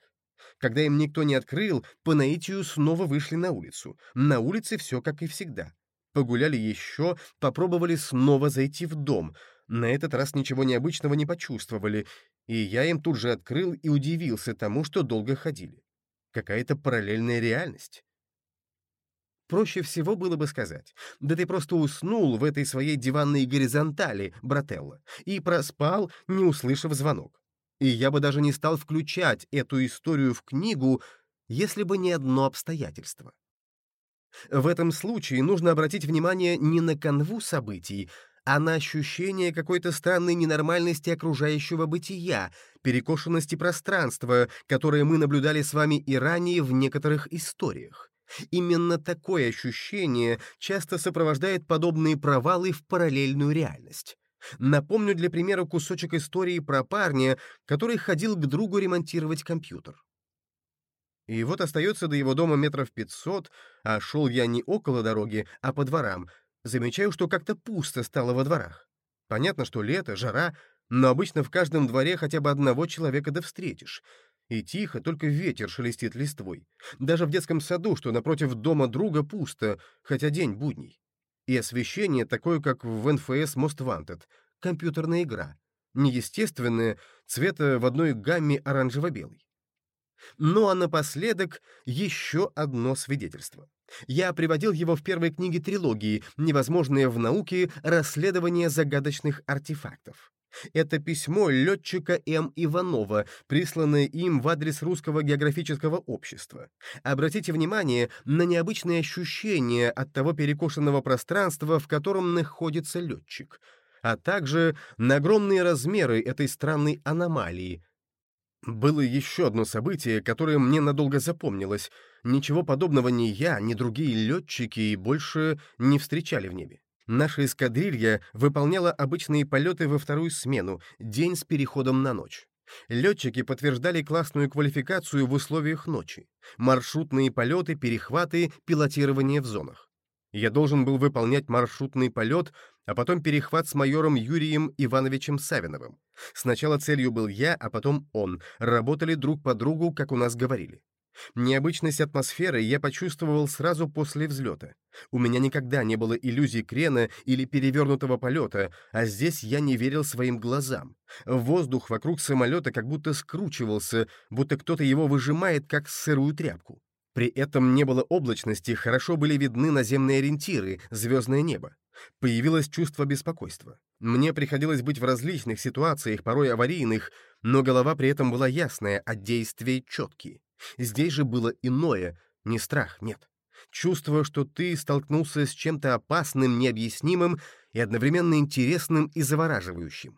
Когда им никто не открыл, по наитию снова вышли на улицу. На улице все как и всегда. Погуляли еще, попробовали снова зайти в дом. На этот раз ничего необычного не почувствовали, и я им тут же открыл и удивился тому, что долго ходили. Какая-то параллельная реальность. Проще всего было бы сказать, да ты просто уснул в этой своей диванной горизонтали, брателло, и проспал, не услышав звонок. И я бы даже не стал включать эту историю в книгу, если бы не одно обстоятельство. В этом случае нужно обратить внимание не на канву событий, а на ощущение какой-то странной ненормальности окружающего бытия, перекошенности пространства, которое мы наблюдали с вами и ранее в некоторых историях. Именно такое ощущение часто сопровождает подобные провалы в параллельную реальность. Напомню для примера кусочек истории про парня, который ходил к другу ремонтировать компьютер. И вот остается до его дома метров пятьсот, а шел я не около дороги, а по дворам. Замечаю, что как-то пусто стало во дворах. Понятно, что лето, жара, но обычно в каждом дворе хотя бы одного человека да встретишь. И тихо, только ветер шелестит листвой. Даже в детском саду, что напротив дома друга, пусто, хотя день будний. И освещение такое, как в НФС Most Wanted, компьютерная игра. Неестественное, цвета в одной гамме оранжево-белый. Ну а напоследок еще одно свидетельство. Я приводил его в первой книге трилогии «Невозможное в науке. Расследование загадочных артефактов». Это письмо летчика М. Иванова, присланное им в адрес Русского географического общества. Обратите внимание на необычные ощущения от того перекошенного пространства, в котором находится летчик, а также на огромные размеры этой странной аномалии. Было еще одно событие, которое мне надолго запомнилось. Ничего подобного ни я, ни другие летчики больше не встречали в небе. Наша эскадрилья выполняла обычные полеты во вторую смену, день с переходом на ночь. Летчики подтверждали классную квалификацию в условиях ночи. Маршрутные полеты, перехваты, пилотирование в зонах. Я должен был выполнять маршрутный полет, а потом перехват с майором Юрием Ивановичем Савиновым. Сначала целью был я, а потом он. Работали друг по другу, как у нас говорили. Необычность атмосферы я почувствовал сразу после взлета. У меня никогда не было иллюзий крена или перевернутого полета, а здесь я не верил своим глазам. Воздух вокруг самолета как будто скручивался, будто кто-то его выжимает, как сырую тряпку. При этом не было облачности, хорошо были видны наземные ориентиры, звездное небо. Появилось чувство беспокойства. Мне приходилось быть в различных ситуациях, порой аварийных, но голова при этом была ясная, а действия четкие. Здесь же было иное, не страх, нет. Чувство, что ты столкнулся с чем-то опасным, необъяснимым и одновременно интересным и завораживающим.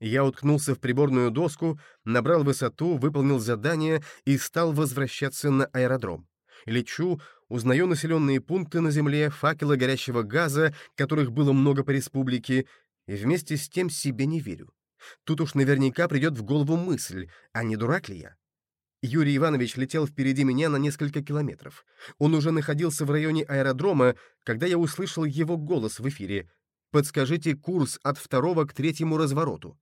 Я уткнулся в приборную доску, набрал высоту, выполнил задание и стал возвращаться на аэродром. Лечу, узнаю населенные пункты на Земле, факелы горящего газа, которых было много по республике, и вместе с тем себе не верю. Тут уж наверняка придет в голову мысль, а не дурак ли я? Юрий Иванович летел впереди меня на несколько километров. Он уже находился в районе аэродрома, когда я услышал его голос в эфире. «Подскажите курс от второго к третьему развороту».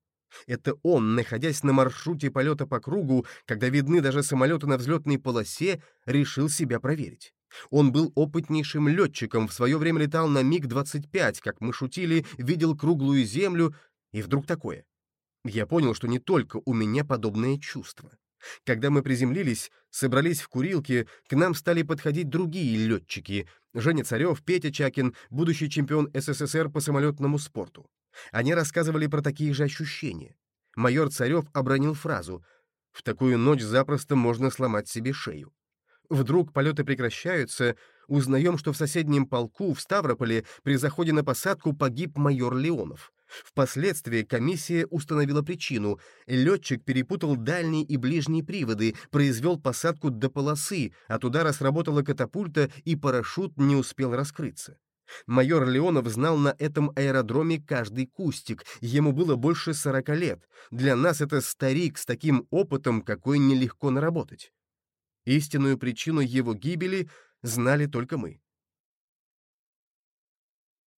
Это он, находясь на маршруте полета по кругу, когда видны даже самолеты на взлетной полосе, решил себя проверить. Он был опытнейшим летчиком, в свое время летал на МиГ-25, как мы шутили, видел круглую землю, и вдруг такое. Я понял, что не только у меня подобное чувство. Когда мы приземлились, собрались в курилке, к нам стали подходить другие летчики — Женя Царев, Петя Чакин, будущий чемпион СССР по самолетному спорту. Они рассказывали про такие же ощущения. Майор Царев обронил фразу «В такую ночь запросто можно сломать себе шею». Вдруг полеты прекращаются, Узнаем, что в соседнем полку в Ставрополе при заходе на посадку погиб майор Леонов. Впоследствии комиссия установила причину. Летчик перепутал дальние и ближние приводы, произвел посадку до полосы, от удара сработала катапульта и парашют не успел раскрыться. Майор Леонов знал на этом аэродроме каждый кустик, ему было больше сорока лет. Для нас это старик с таким опытом, какой нелегко наработать. Истинную причину его гибели знали только мы.